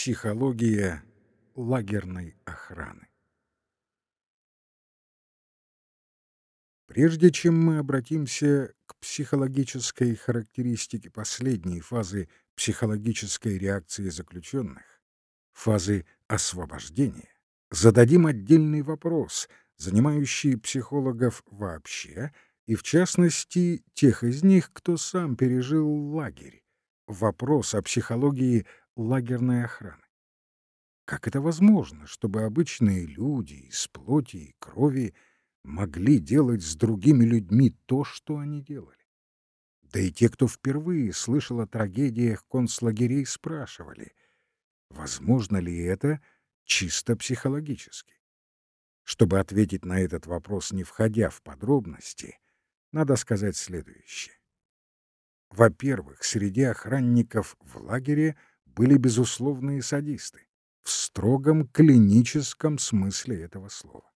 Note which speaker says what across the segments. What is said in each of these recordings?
Speaker 1: Психология лагерной охраны. Прежде чем мы обратимся к психологической характеристике последней фазы психологической реакции заключенных, фазы освобождения, зададим отдельный вопрос, занимающий психологов вообще и, в частности, тех из них, кто сам пережил лагерь. Вопрос о психологии лагерной охраны. Как это возможно, чтобы обычные люди из плоти и крови могли делать с другими людьми то, что они делали? Да и те, кто впервые слышал о трагедиях концлагерей, спрашивали, возможно ли это чисто психологически. Чтобы ответить на этот вопрос, не входя в подробности, надо сказать следующее. Во-первых, среди охранников в лагере были безусловные садисты, в строгом клиническом смысле этого слова.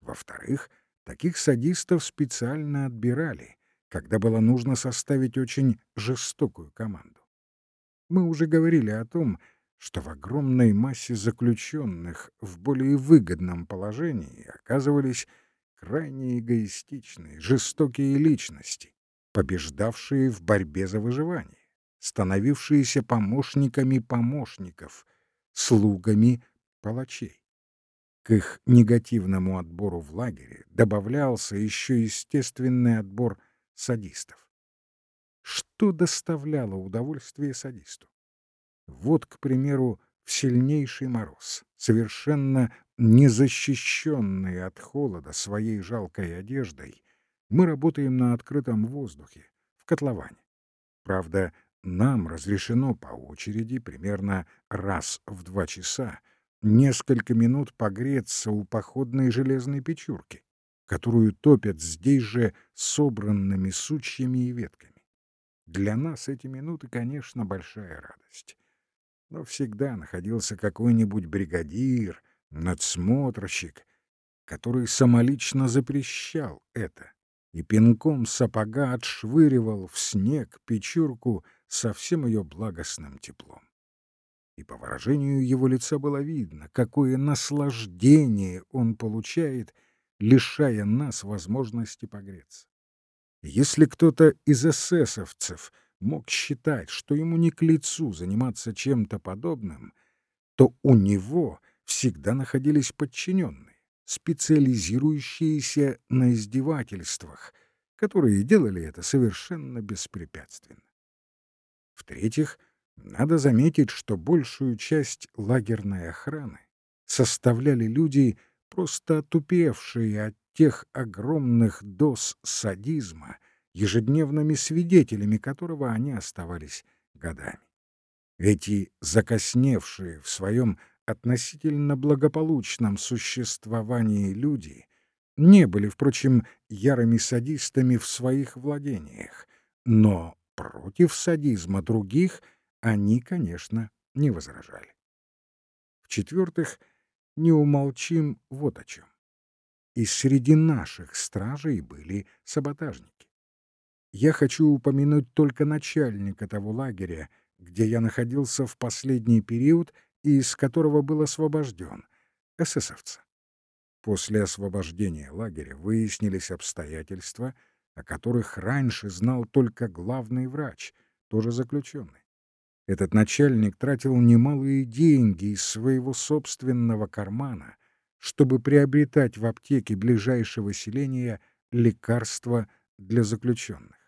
Speaker 1: Во-вторых, таких садистов специально отбирали, когда было нужно составить очень жестокую команду. Мы уже говорили о том, что в огромной массе заключенных в более выгодном положении оказывались крайне эгоистичные, жестокие личности, побеждавшие в борьбе за выживание становившиеся помощниками помощников, слугами палачей. К их негативному отбору в лагере добавлялся еще естественный отбор садистов. Что доставляло удовольствие садисту? Вот, к примеру, в сильнейший мороз, совершенно незащищенные от холода своей жалкой одеждой, мы работаем на открытом воздухе, в котловане. Правда, нам разрешено по очереди примерно раз в два часа несколько минут погреться у походной железной печурки, которую топят здесь же собранными сучьями и ветками. Для нас эти минуты, конечно, большая радость. Но всегда находился какой-нибудь бригадир, надсмотрщик, который самолично запрещал это и пинком сапога отшвыривал в снег печурку со всем ее благостным теплом. И по выражению его лица было видно, какое наслаждение он получает, лишая нас возможности погреться. Если кто-то из эсэсовцев мог считать, что ему не к лицу заниматься чем-то подобным, то у него всегда находились подчиненные, специализирующиеся на издевательствах, которые делали это совершенно беспрепятственно. В-третьих, надо заметить, что большую часть лагерной охраны составляли люди, просто отупевшие от тех огромных доз садизма, ежедневными свидетелями которого они оставались годами. Эти закосневшие в своем относительно благополучном существовании люди не были, впрочем, ярыми садистами в своих владениях, но Против садизма других они, конечно, не возражали. В-четвертых, не умолчим вот о чем. И среди наших стражей были саботажники. Я хочу упомянуть только начальника того лагеря, где я находился в последний период и из которого был освобожден, эсэсовца. После освобождения лагеря выяснились обстоятельства — о которых раньше знал только главный врач, тоже заключенный. Этот начальник тратил немалые деньги из своего собственного кармана, чтобы приобретать в аптеке ближайшего селения лекарства для заключенных.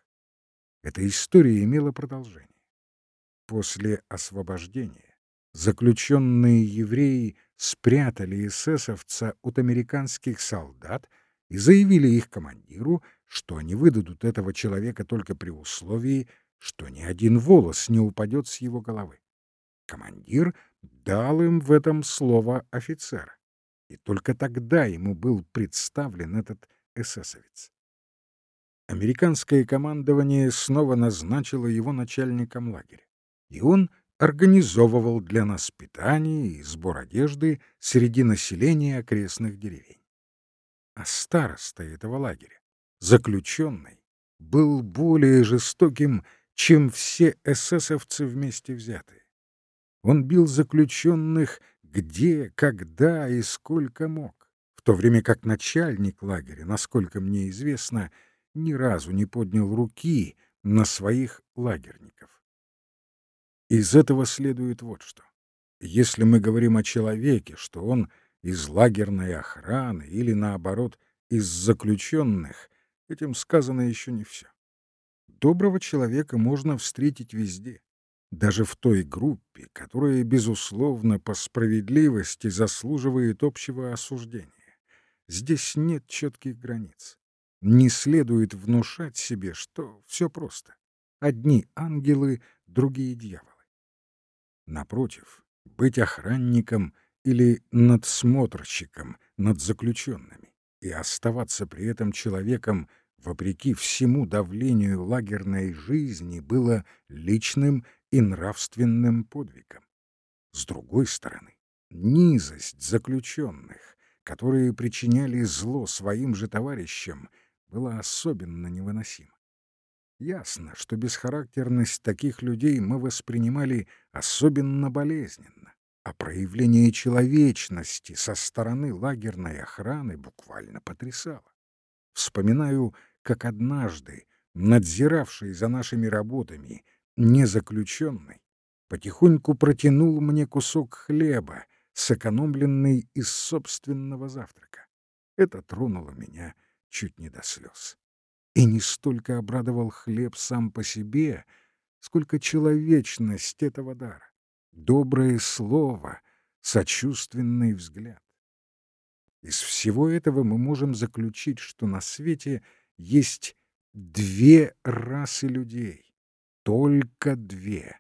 Speaker 1: Эта история имела продолжение. После освобождения заключенные евреи спрятали эсэсовца от американских солдат и заявили их командиру, что они выдадут этого человека только при условии, что ни один волос не упадет с его головы. Командир дал им в этом слово офицера, и только тогда ему был представлен этот эсэсовец. Американское командование снова назначило его начальником лагеря, и он организовывал для нас питание и сбор одежды среди населения окрестных деревень. А староста этого лагеря заключенный, был более жестоким, чем все эсэсовцы вместе взятые. Он бил заключенных где, когда и сколько мог, в то время как начальник лагеря, насколько мне известно, ни разу не поднял руки на своих лагерников. Из этого следует вот что. Если мы говорим о человеке, что он из лагерной охраны или, наоборот, из заключенных, этим сказано еще не все. Доброго человека можно встретить везде, даже в той группе, которая, безусловно, по справедливости заслуживает общего осуждения. Здесь нет четких границ. Не следует внушать себе, что все просто. Одни ангелы, другие дьяволы. Напротив, быть охранником или надсмотрщиком над заключенными и оставаться при этом человеком, вопреки всему давлению лагерной жизни, было личным и нравственным подвигом. С другой стороны, низость заключенных, которые причиняли зло своим же товарищам, была особенно невыносима. Ясно, что бесхарактерность таких людей мы воспринимали особенно болезненно, а проявление человечности со стороны лагерной охраны буквально потрясало. Вспоминаю, как однажды, надзиравший за нашими работами, незаключенный, потихоньку протянул мне кусок хлеба, сэкономленный из собственного завтрака. Это тронуло меня чуть не до слез. И не столько обрадовал хлеб сам по себе, сколько человечность этого дара, доброе слово, сочувственный взгляд. Из всего этого мы можем заключить, что на свете есть две расы людей, только две.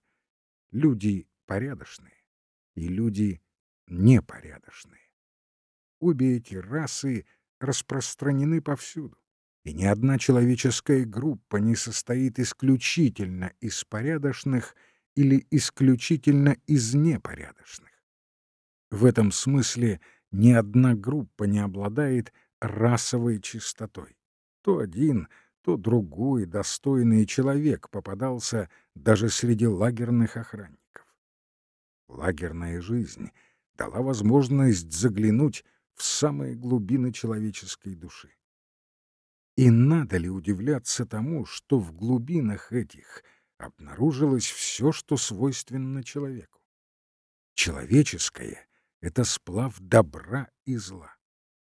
Speaker 1: Люди порядочные и люди непорядочные. Обе эти расы распространены повсюду и ни одна человеческая группа не состоит исключительно из порядочных или исключительно из непорядочных. В этом смысле ни одна группа не обладает расовой чистотой. То один, то другой достойный человек попадался даже среди лагерных охранников. Лагерная жизнь дала возможность заглянуть в самые глубины человеческой души. И надо ли удивляться тому, что в глубинах этих обнаружилось все, что свойственно человеку? Человеческое — это сплав добра и зла.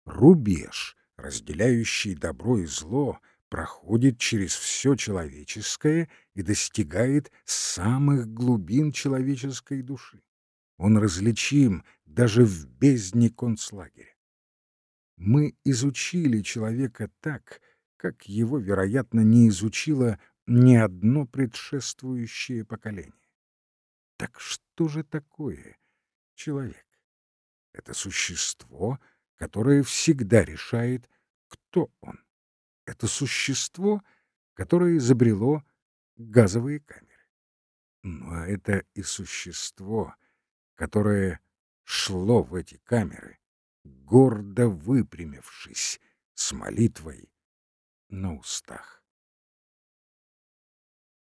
Speaker 1: Рубеж, разделяющий добро и зло, проходит через все человеческое и достигает самых глубин человеческой души. Он различим даже в бездне концлагеря. Мы изучили человека так, как его, вероятно, не изучило ни одно предшествующее поколение. Так что же такое человек? Это существо, которое всегда решает, кто он. Это существо, которое изобрело газовые камеры. Ну, а это и существо, которое шло в эти камеры, гордо выпрямившись, с молитвой на устах.